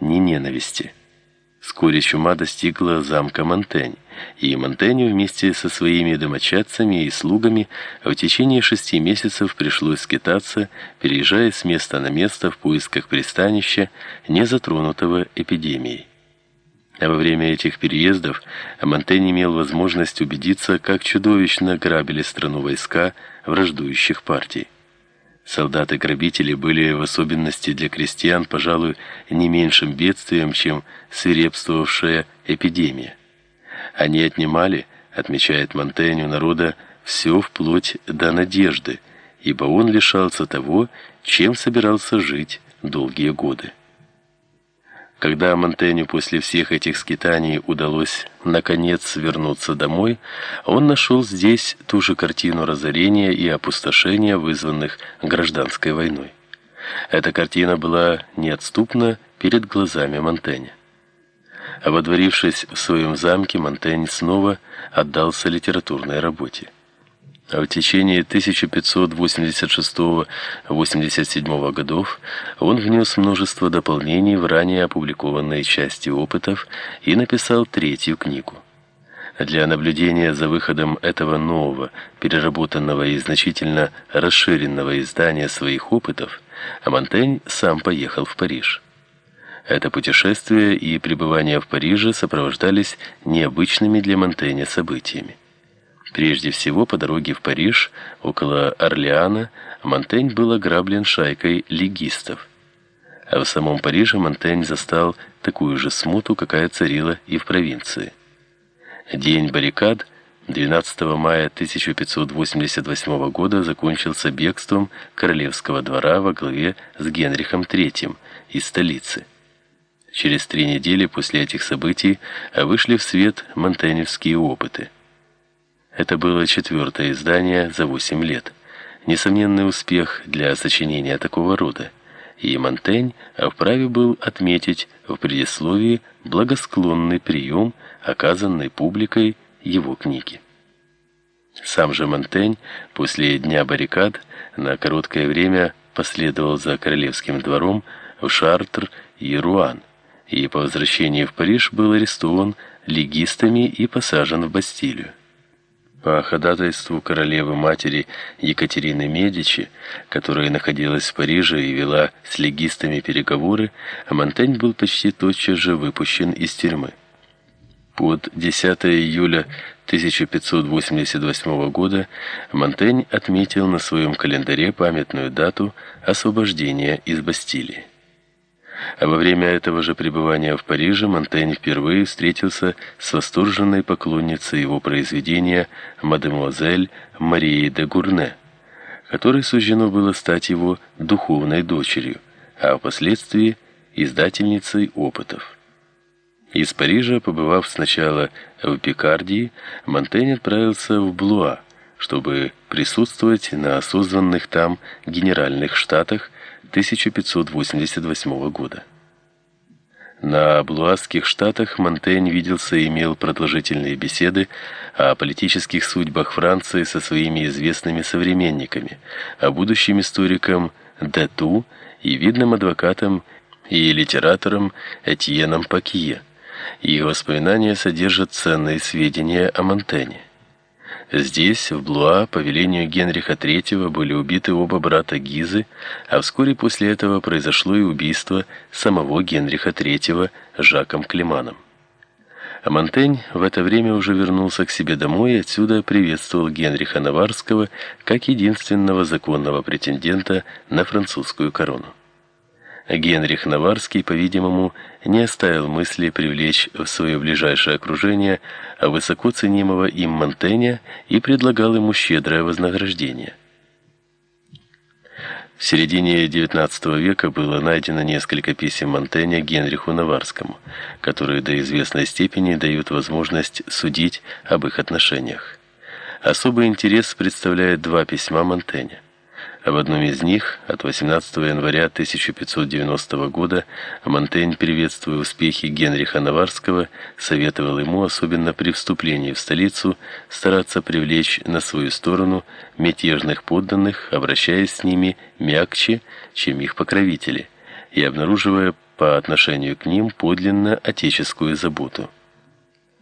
ни ненависти. Вскоре чума достигла замка Монтень, и Монтеню вместе со своими домочадцами и слугами в течение шести месяцев пришлось скитаться, переезжая с места на место в поисках пристанища, не затронутого эпидемией. А во время этих переездов Монтень имел возможность убедиться, как чудовищно грабили страну войска враждующих партий. Солдаты-грабители были в особенности для крестьян, пожалуй, не меньшим бедствием, чем свирепствовавшая эпидемия. Они отнимали, отмечает Монтень, у народа все вплоть до надежды, ибо он лишался того, чем собирался жить долгие годы. Когда Монтеню после всех этих скитаний удалось наконец вернуться домой, он нашел здесь ту же картину разорения и опустошения, вызванных гражданской войной. Эта картина была неотступна перед глазами Монтэня. Ободворившись в своем замке, Монтень снова отдался литературной работе. А в течение 1586-87 годов он внес множество дополнений в ранее опубликованные части опытов и написал третью книгу. Для наблюдения за выходом этого нового, переработанного и значительно расширенного издания своих опытов, Монтень сам поехал в Париж. Это путешествие и пребывание в Париже сопровождались необычными для Монтэня событиями. Прежде всего, по дороге в Париж, около Орлеана, Монтень был ограблен шайкой легистов. А в самом Париже Монтень застал такую же смуту, какая царила и в провинции. День баррикад 12 мая 1588 года закончился бегством королевского двора во главе с Генрихом III из столицы. Через три недели после этих событий вышли в свет монтеневские опыты. Это было четвертое издание за 8 лет. Несомненный успех для сочинения такого рода. И Монтень вправе был отметить в предисловии благосклонный прием, оказанный публикой его книги. Сам же Монтень после дня баррикад на короткое время последовал за королевским двором в Шартр и Руан, и по возвращении в Париж был арестован легистами и посажен в Бастилию. По ходатайству королевы-матери Екатерины Медичи, которая находилась в Париже и вела с легистами переговоры, Монтень был почти тотчас же выпущен из тюрьмы. Под 10 июля 1588 года Монтень отметил на своем календаре памятную дату освобождения из Бастилии. А во время этого же пребывания в Париже Монтень впервые встретился с восторженной поклонницей его произведения мадемуазель Марией де Гурне, которой суждено было стать его духовной дочерью, а впоследствии издательницей опытов. Из Парижа, побывав сначала в Пикардии, Монтень отправился в Блуа, чтобы присутствовать на созванных там генеральных штатах 1588 года. На Блуасских штатах Монтень виделся и имел продолжительные беседы о политических судьбах Франции со своими известными современниками, о будущем историком Дету и видным адвокатом и литератором Этьеном Пакье. Их воспоминания содержат ценные сведения о Монтене. Здесь, в Блуа, по велению Генриха III были убиты оба брата Гизы, а вскоре после этого произошло и убийство самого Генриха III Жаком Климаном. А Монтень в это время уже вернулся к себе домой и отсюда приветствовал Генриха Наварского как единственного законного претендента на французскую корону. Генрих Наварский, по-видимому, не оставил мысли привлечь в свое ближайшее окружение высоко ценимого им Монтэня и предлагал ему щедрое вознаграждение. В середине XIX века было найдено несколько писем Монтэня Генриху Наварскому, которые до известной степени дают возможность судить об их отношениях. Особый интерес представляет два письма Монтэня. В одном из них от 18 января 1590 года Монтень, приветствуя успехи Генриха Наварского, советовал ему, особенно при вступлении в столицу, стараться привлечь на свою сторону мятежных подданных, обращаясь с ними мягче, чем их покровители, и обнаруживая по отношению к ним подлинно отеческую заботу.